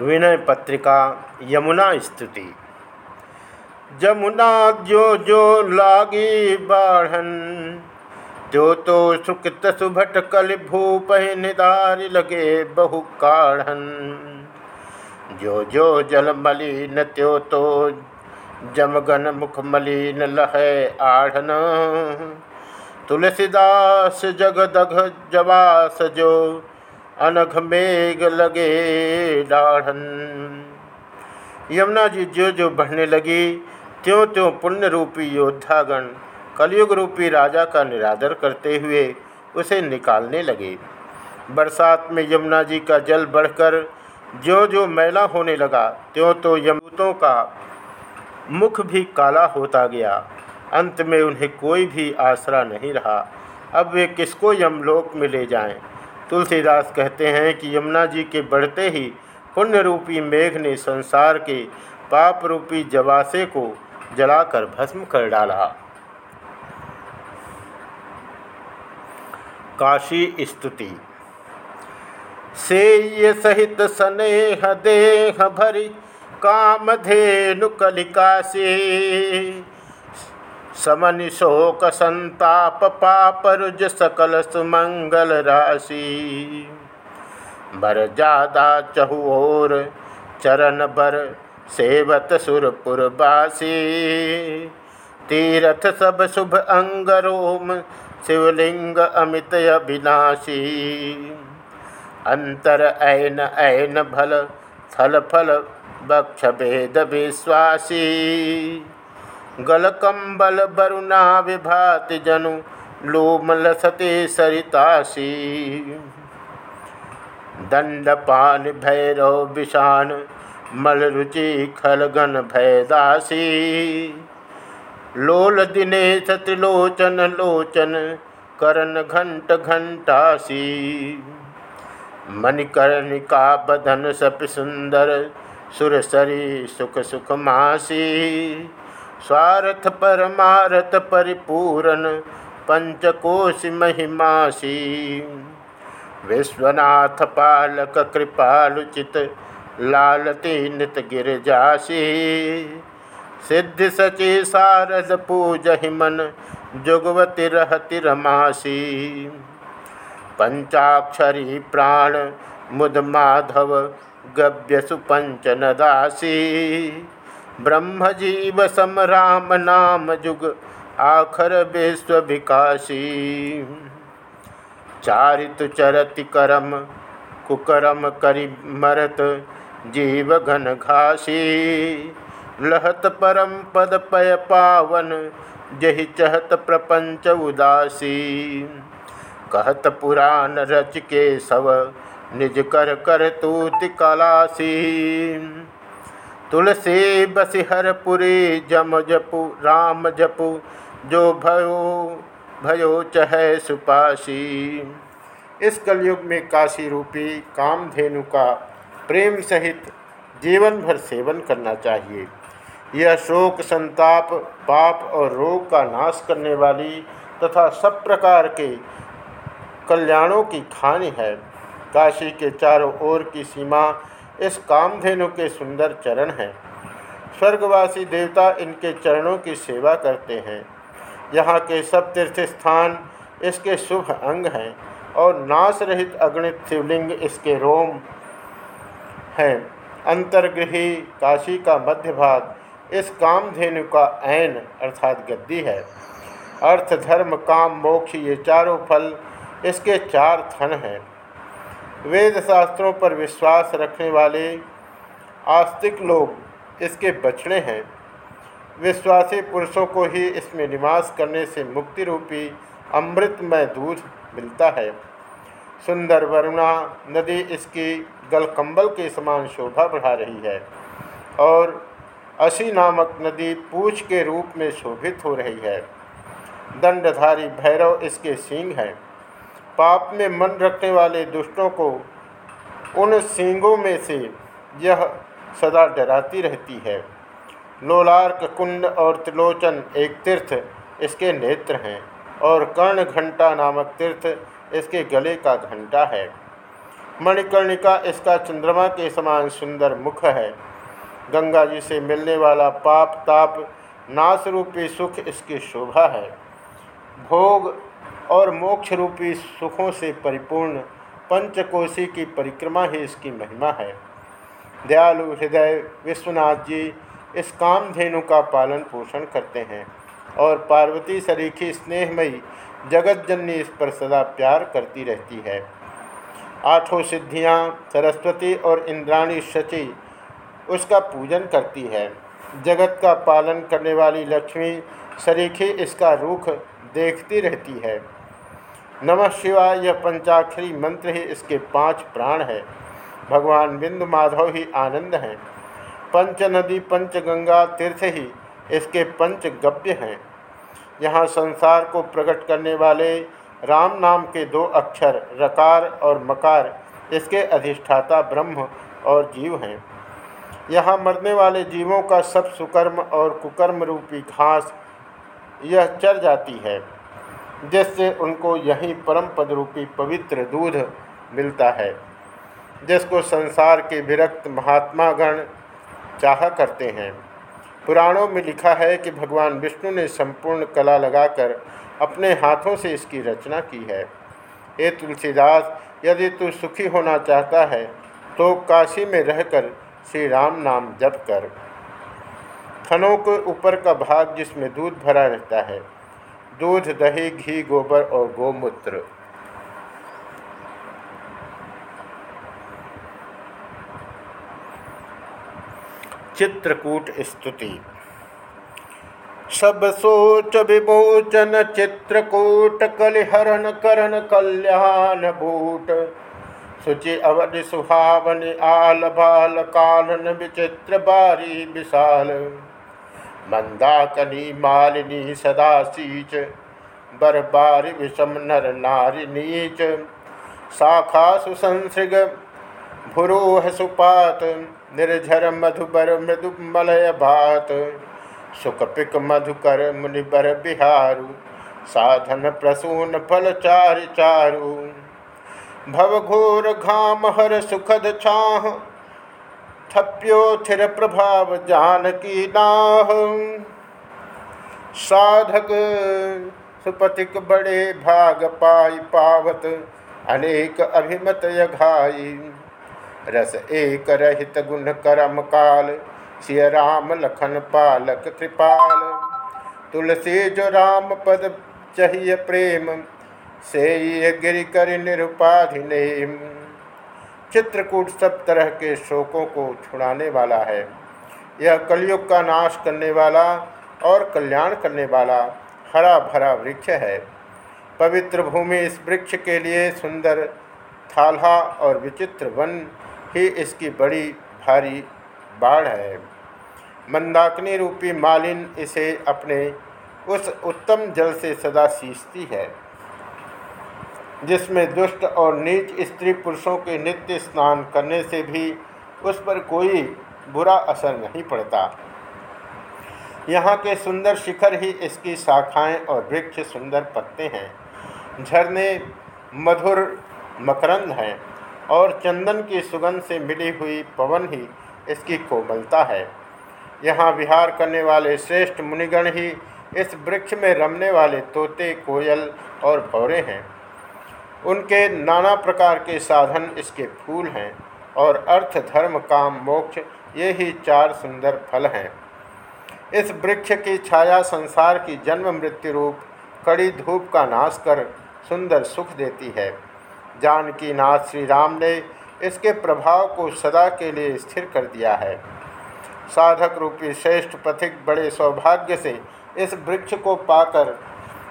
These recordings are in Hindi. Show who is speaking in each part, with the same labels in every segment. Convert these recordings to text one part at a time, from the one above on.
Speaker 1: विनय पत्रिका यमुना स्तुति। जमुना जो जो लागी बाढ़न जो तो सुकृत सुभट कल भूप निदार लगे बहु काढ़न। जो जो जल मलिन, त्यो तो जमगन मुख मलिन लह आढ़न। तुलसीदास जगदघ जवास जो अनघ मेघ लगे डाढ़न। यमुना जी जो जो बढ़ने लगी त्यों त्यों पुण्य रूपी योद्धागण कलयुग रूपी राजा का निरादर करते हुए उसे निकालने लगे। बरसात में यमुना जी का जल बढ़कर जो जो मैला होने लगा त्यों तो यमूतों का मुख भी काला होता गया। अंत में उन्हें कोई भी आसरा नहीं रहा। अब वे किसको यमलोक में ले जाएँ? तुलसीदास कहते हैं कि यमुना जी के बढ़ते ही पुण्य रूपी मेघ ने संसार के पाप रूपी जवासे को जलाकर भस्म कर डाला। काशी स्तुति। से ये सहित स्नेह देह भरी कामधेनु कलिका समन शोक संताप पापरुज सकल सुमंगल राशि। बर जादा चहुओर चरण बर सेवत सुरपुरवासी तीरथ सब शुभ अंगरोम शिवलिंग अमित अविनाशी। अंतर ऐन ऐन भल फल फल, बक्ष भेद विश्वासी। गलकम्बल बरुणा विभाति जनु लोमलसते सरितासी। दंडपान भैरव विषाण मलरुचि खलगन भयदासी लोल दिनेश त्रिलोचन लोचन, करण घंट घंटासी। मणिकर्णिका बधन सप सुंदर सुरसरी सुख सुख मासी। स्वार्थ परमारथ परिपूरण पंचकोश महिमासी। विश्वनाथ पालक कृपालुचित लालती नित गिरजासी। सिद्धि सची सारद पूज मन जुगवती रहति रमासी। पंचाक्षरी प्राण मुद माधव गव्य सुपंचन दासी। ब्रह्मजीव सम राम नाम जुग, आखर विश्व विकासी। चारित चरति करम, कुकरम करि मरत, जीव घन घासी। लहत परम पद पय पावन, जहि चहत प्रपंच उदासी। कहत पुराण रच के सव निज कर कर तूति कलासी। तुलसी बसिहरपुरी, जम जपु, राम जपु, जो भयो भयो चह सुपासी। इस कलयुग में काशी रूपी कामधेनु का प्रेम सहित जीवन भर सेवन करना चाहिए। यह शोक, संताप, पाप और रोग का नाश करने वाली तथा सब प्रकार के कल्याणों की खानी है। काशी के चारों ओर की सीमा इस कामधेनु के सुंदर चरण हैं। स्वर्गवासी देवता इनके चरणों की सेवा करते हैं। यहाँ के सब तीर्थ स्थान इसके शुभ अंग हैं और नाश रहित अगणित शिवलिंग इसके रोम हैं। अंतर्गृही काशी का मध्य भाग इस कामधेनु का ऐन अर्थात गद्दी है। अर्थ, धर्म, काम, मोक्ष ये चारों फल इसके चार थन हैं। वेद शास्त्रों पर विश्वास रखने वाले आस्तिक लोग इसके बछड़े हैं। विश्वासी पुरुषों को ही इसमें निवास करने से मुक्ति रूपी अमृतमय दूध मिलता है। सुंदर वरुणा नदी इसकी गलकंबल के समान शोभा बढ़ा रही है और असी नामक नदी पूछ के रूप में शोभित हो रही है। दंडधारी भैरव इसके सींग हैं। पाप में मन रखने वाले दुष्टों को उन सींगों में से यह सदा डराती रहती है। लोलार्क, कुंड और त्रिलोचन एक तीर्थ इसके नेत्र हैं और कर्ण घंटा नामक तीर्थ इसके गले का घंटा है। मणिकर्णिका इसका चंद्रमा के समान सुंदर मुख है। गंगा जी से मिलने वाला पाप, ताप नाश रूपी सुख इसकी शोभा है। भोग और मोक्ष रूपी सुखों से परिपूर्ण पंचकोशी की परिक्रमा ही इसकी महिमा है। दयालु हृदय विश्वनाथ जी इस कामधेनु का पालन पोषण करते हैं और पार्वती सरीखी स्नेहमयी जगत जननी इस पर सदा प्यार करती रहती है। आठों सिद्धियाँ सरस्वती और इंद्राणी शची उसका पूजन करती है। जगत का पालन करने वाली लक्ष्मी सरीखी इसका रुख देखती रहती है। नमः शिवाय यह पंचाक्षरी मंत्र ही इसके पाँच प्राण है। भगवान बिंदु माधव ही आनंद हैं। पंच नदी, पंच गंगा तीर्थ ही इसके पंच गव्य हैं। यहाँ संसार को प्रकट करने वाले राम नाम के दो अक्षर, रकार और मकार, इसके अधिष्ठाता ब्रह्म और जीव हैं। यहाँ मरने वाले जीवों का सब सुकर्म और कुकर्म रूपी घास, यह चर जाती है। जिससे उनको यही परम पद रूपी पवित्र दूध मिलता है, जिसको संसार के विरक्त महात्मागण चाह करते हैं। पुराणों में लिखा है कि भगवान विष्णु ने संपूर्ण कला लगाकर अपने हाथों से इसकी रचना की है। हे तुलसीदास, यदि तू सुखी होना चाहता है तो काशी में रहकर श्री राम नाम जप कर। थनों के ऊपर का भाग जिसमें दूध भरा रहता है दूध, दही, घी, गोबर और गोमूत्र। चित्रकूट स्तुति। सब सोच विमोचन, चित्रकूट, कलिहरण, करण कल्याण भूट सुचि अवधि सुहावन, आल बाल, कालन, विचित्र बारी, विशाल। मंदाकनी मालिनी सदा सीच, बरबारी विषम नर नारी नीच। शाखा सुसंसृग, भुरोह सुपात, निर्झर मधुबर मृदु मलय भात सुकपिक मधुकर मुनिबर बिहारु, साधन प्रसून फल चारि चारु। भवघोर घाम हर सुखद छाह थप्योथिर प्रभाव जानकी नाह। साधक सुपतिक बड़े भाग पाई पावत, अनेक अभिमत यघाई। रस एक रहित गुण करम काल, सिय राम लखन पालक कृपाल तुलसी जो राम पद चाहिए प्रेम से गिरि कर निरुपाधिनेम चित्रकूट सब तरह के शोकों को छुड़ाने वाला है। यह कलयुग का नाश करने वाला और कल्याण करने वाला हरा भरा वृक्ष है। पवित्र भूमि इस वृक्ष के लिए सुंदर थाल्हा और विचित्र वन ही इसकी बड़ी भारी बाढ़ है। मंदाकिनी रूपी मालिन इसे अपने उस उत्तम जल से सदा सींचती है। जिसमें दुष्ट और नीच स्त्री पुरुषों के नित्य स्नान करने से भी उस पर कोई बुरा असर नहीं पड़ता। यहाँ के सुंदर शिखर ही इसकी शाखाएँ और वृक्ष सुंदर पत्ते हैं। झरने मधुर मकरंद हैं और चंदन की सुगंध से मिली हुई पवन ही इसकी कोमलता है। यहाँ विहार करने वाले श्रेष्ठ मुनिगण ही इस वृक्ष में रमने वाले तोते, कोयल और भौरे हैं। उनके नाना प्रकार के साधन इसके फूल हैं और अर्थ, धर्म, काम, मोक्ष, ये ही चार सुंदर फल हैं। इस वृक्ष की छाया संसार की जन्म मृत्यु रूप, कड़ी धूप का नाश कर सुंदर सुख देती है। जानकी नाथ श्री राम ने इसके प्रभाव को सदा के लिए स्थिर कर दिया है। साधक रूपी श्रेष्ठ पथिक बड़े सौभाग्य से इस वृक्ष को पाकर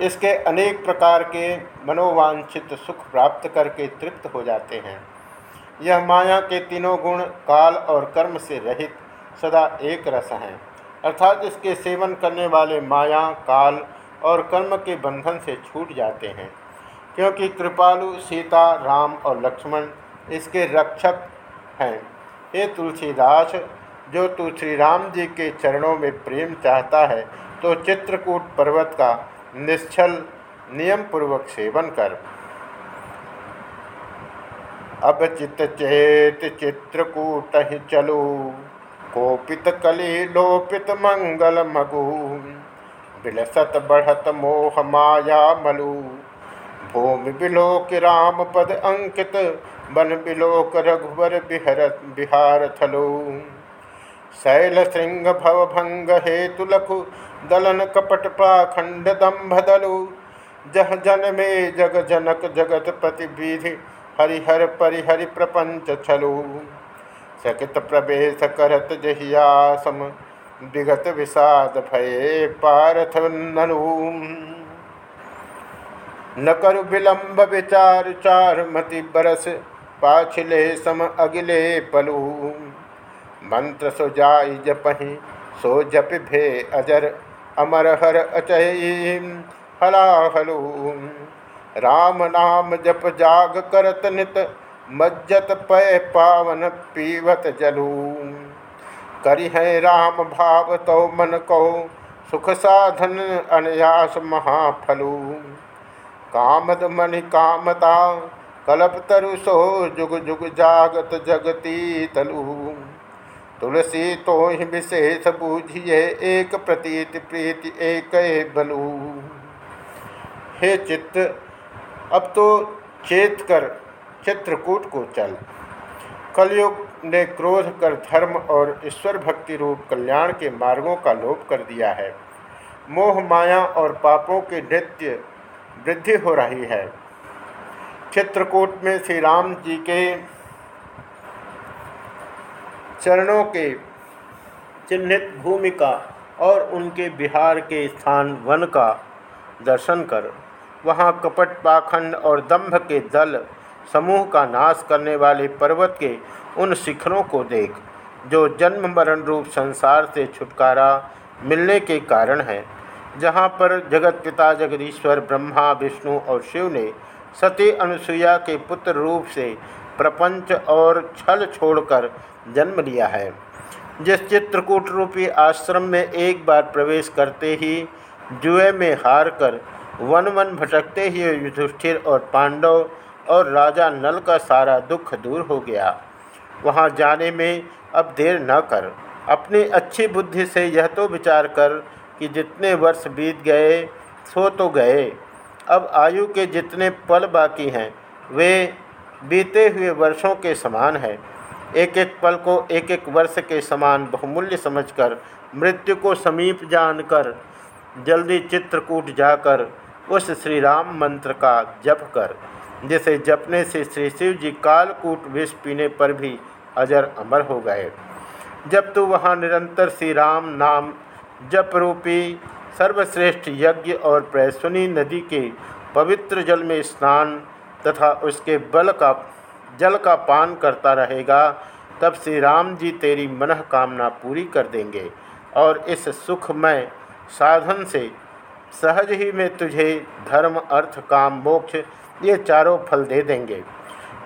Speaker 1: इसके अनेक प्रकार के मनोवांछित सुख प्राप्त करके तृप्त हो जाते हैं। यह माया के तीनों गुण काल और कर्म से रहित सदा एक रस हैं। अर्थात इसके सेवन करने वाले माया, काल और कर्म के बंधन से छूट जाते हैं। क्योंकि कृपालु, सीता, राम और लक्ष्मण इसके रक्षक हैं। ये तुलसीदास, जो तू श्री राम जी के चरणों में प्रेम चाहता है तो चित्रकूट पर्वत का निश्चल नियम पूर्वक सेवन कर। अब चित चेत चित्रकूट चलो। कोपित कली लोपित मंगल मगु। बिलसत बढ़त मोह माया मलु। भूमि बिलोक राम पद अंकित, बन बिलोक रघुवर बिहरत बिहार थलो। शैल श्रृंग भव भंग हेतु लखु दलन कपट पाखंड दम्भ दलु जह जन में जग जनक जगत प्रति विधि हरिहर परिहरि प्रपंच छलु सकित प्रवेश करत जहियासम विगत विषाद भये पारथ ननु। न करु विलंब विचार चार मति बरस, पाछिले सम अगिले पलू। मंत्र सो जाई जपहि, सो जप भे अजर अमर हर अचय हलाहलू राम नाम जप जाग करत नित, मज्जत पय पावन पीवत जलू करि है राम भाव तो मन कहो सुख साधन अनयास महाफलू कामद मणि कामता, कलप तरु सो जुग जुग जागत जगती तलू तुलसी तो ही विशेष बूझिए, एक प्रतीत प्रीति, एक बलू। हे चित्त, अब तो चेत कर चित्रकूट को चल। कलयुग ने क्रोध कर धर्म और ईश्वर भक्ति रूप कल्याण के मार्गों का लोप कर दिया है। मोह, माया और पापों के नृत्य वृद्धि हो रही है। चित्रकूट में श्री राम जी के चरणों के चिन्हित भूमि का और उनके बिहार के स्थान वन का दर्शन कर, वहाँ कपट पाखंड और दंभ के दल समूह का नाश करने वाले पर्वत के उन शिखरों को देख, जो जन्म मरण रूप संसार से छुटकारा मिलने के कारण है, जहाँ पर जगत पिता जगदीश्वर, ब्रह्मा, विष्णु और शिव ने सती अनुसुईया के पुत्र रूप से प्रपंच और छल छोड़कर जन्म लिया है। जिस चित्रकूट रूपी आश्रम में एक बार प्रवेश करते ही जुए में हार कर वन वन भटकते ही युधिष्ठिर और पांडव और राजा नल का सारा दुख दूर हो गया। वहाँ जाने में अब देर न कर। अपनी अच्छी बुद्धि से यह तो विचार कर कि जितने वर्ष बीत गए, सो तो गए। अब आयु के जितने पल बाकी हैं, वे बीते हुए वर्षों के समान है। एक एक पल को एक एक वर्ष के समान बहुमूल्य समझकर, मृत्यु को समीप जानकर, जल्दी चित्रकूट जाकर, उस श्री राम मंत्र का जप कर, जिसे जपने से श्री शिव जी कालकूट विष पीने पर भी अजर अमर हो गए। जब तू वहाँ निरंतर श्री राम नाम जप रूपी सर्वश्रेष्ठ यज्ञ और प्रैसुनी नदी के पवित्र जल में स्नान तथा उसके बल का, जल का पान करता रहेगा, तब श्री राम जी तेरी मन कामना पूरी कर देंगे और इस सुखमय साधन से सहज ही में तुझे धर्म, अर्थ, काम, मोक्ष ये चारों फल दे देंगे।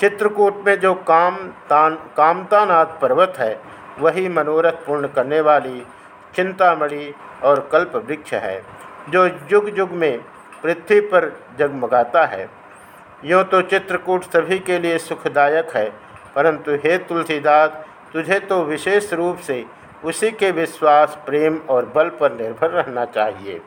Speaker 1: चित्रकूट में जो काम तान, कामतानाथ पर्वत है, वही मनोरथ पूर्ण करने वाली चिंतामणि और कल्प वृक्ष है, जो युग युग में पृथ्वी पर जगमगाता है। यूँ तो चित्रकूट सभी के लिए सुखदायक है, परंतु हे तुलसीदास, तुझे तो विशेष रूप से उसी के विश्वास, प्रेम और बल पर निर्भर रहना चाहिए।